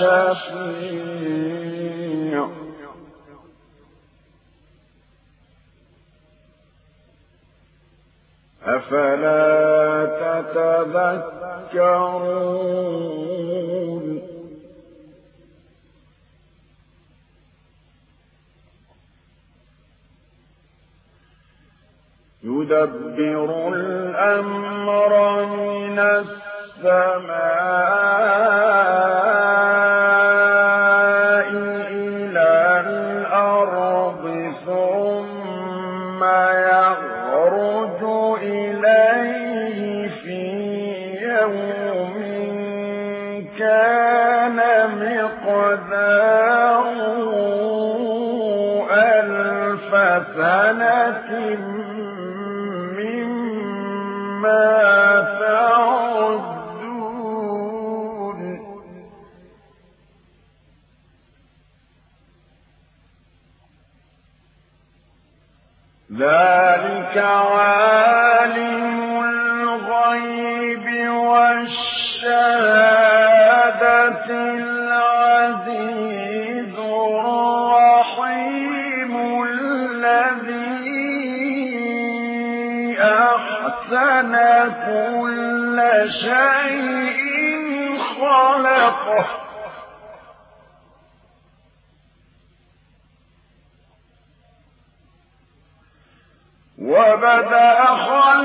شفيع أفلا تتذكرون؟ يدبر ذلك عالم الغيب والشهادة العزيز الرحيم الذي أحسن كل شيء خلقه. وبدأ خلق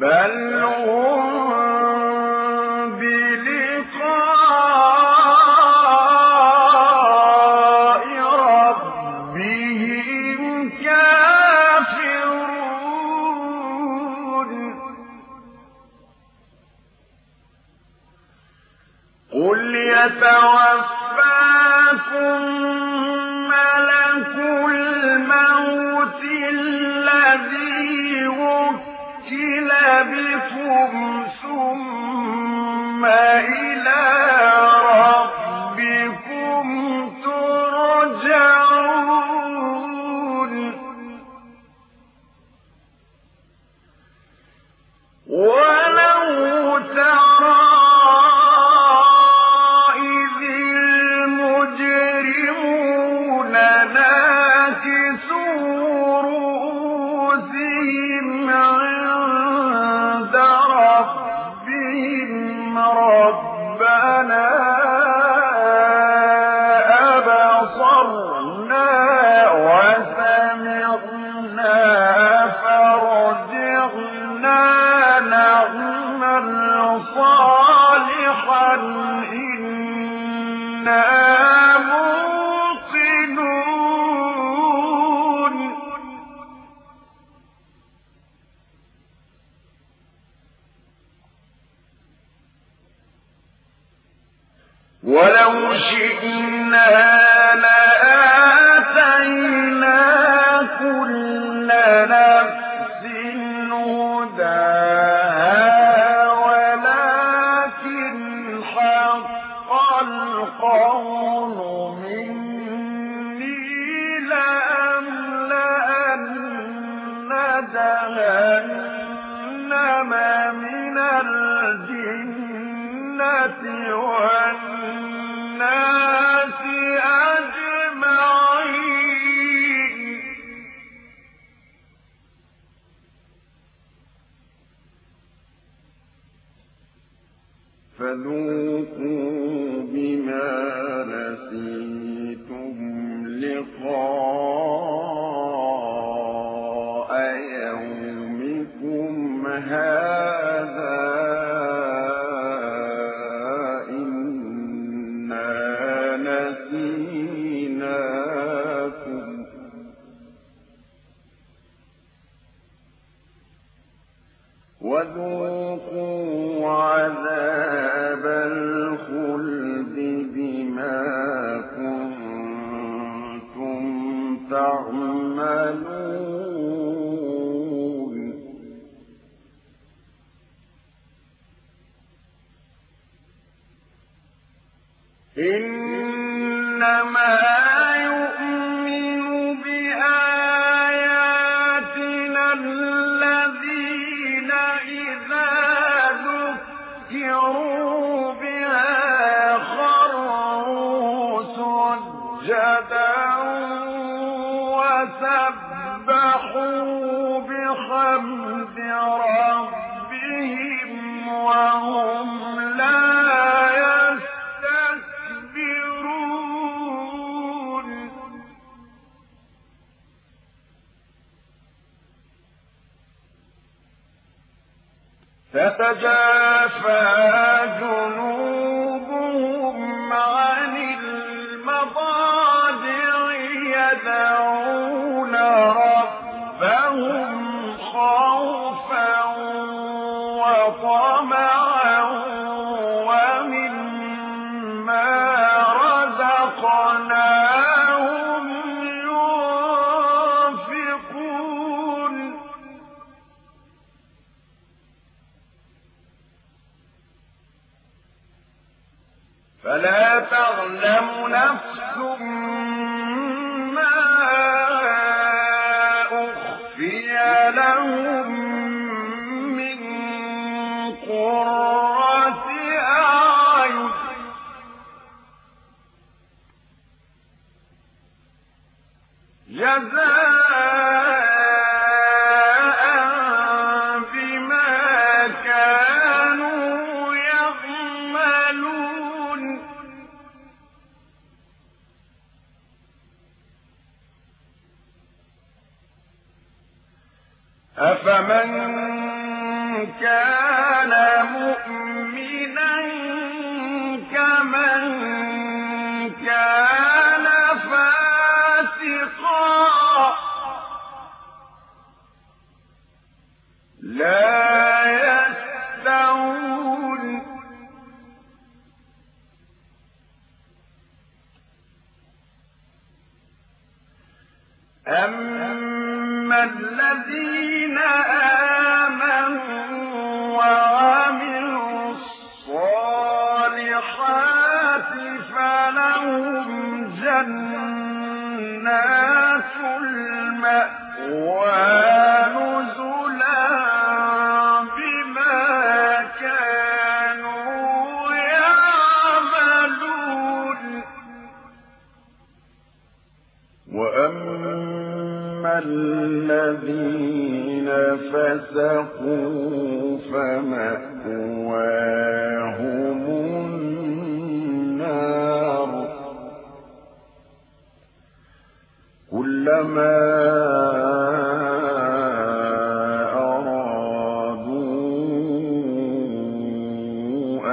بل هو فذوقوا بما نسيتم لقاء هدوا وسبحوا بحمد ربهم وهم لا تتجافى جنوب قال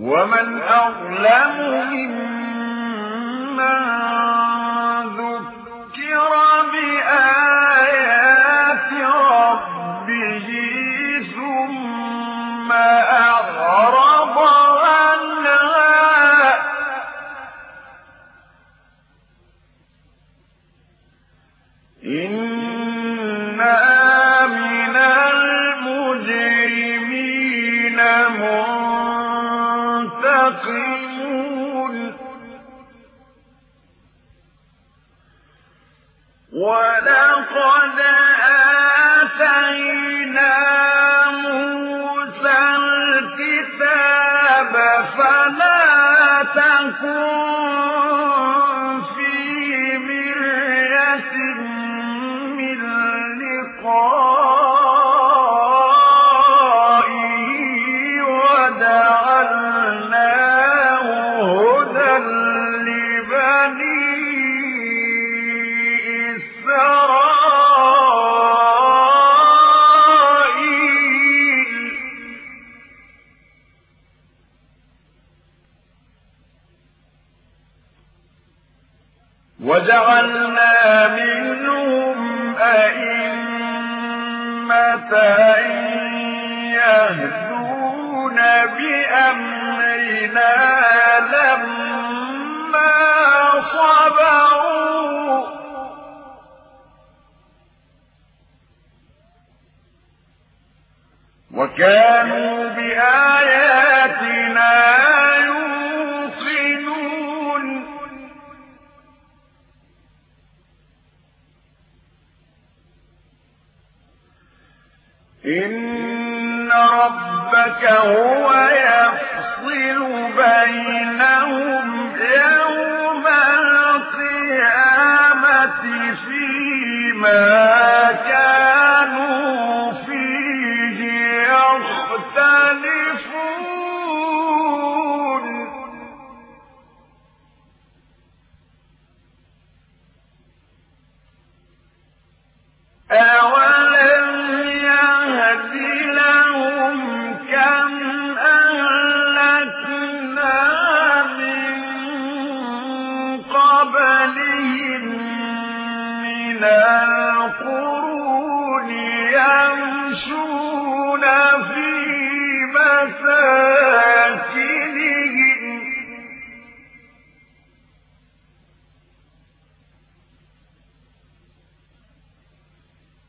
ومن أظلم ممن ذكر بآيات ولقد وجعلنا منهم أئمة يهدون بأمرنا لما صبروا. وكانوا بآياتنا إن ربك هو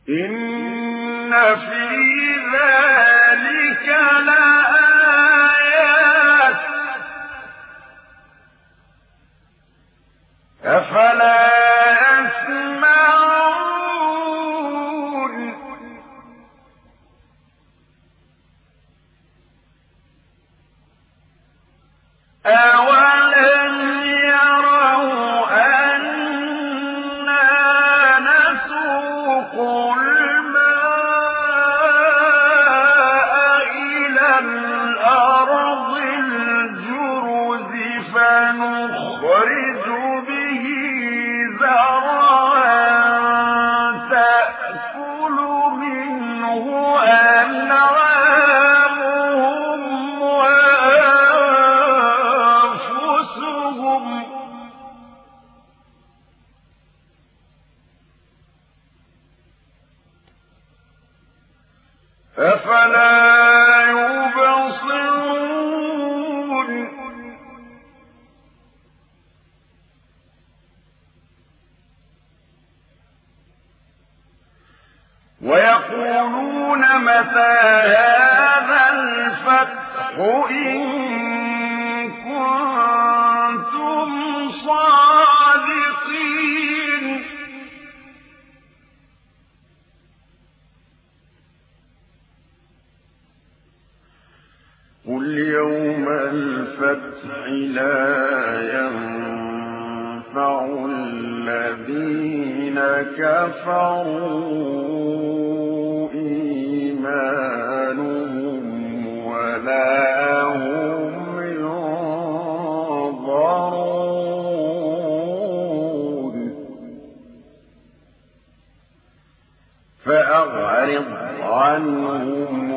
إن في ذلك لآيات أفلا ويقولون متى هذا الفتح إن كنتم صادقين؟ قل يوم الفتح لا كفروا إيمانهم ولا هم ينظرون. فأعرض عنهم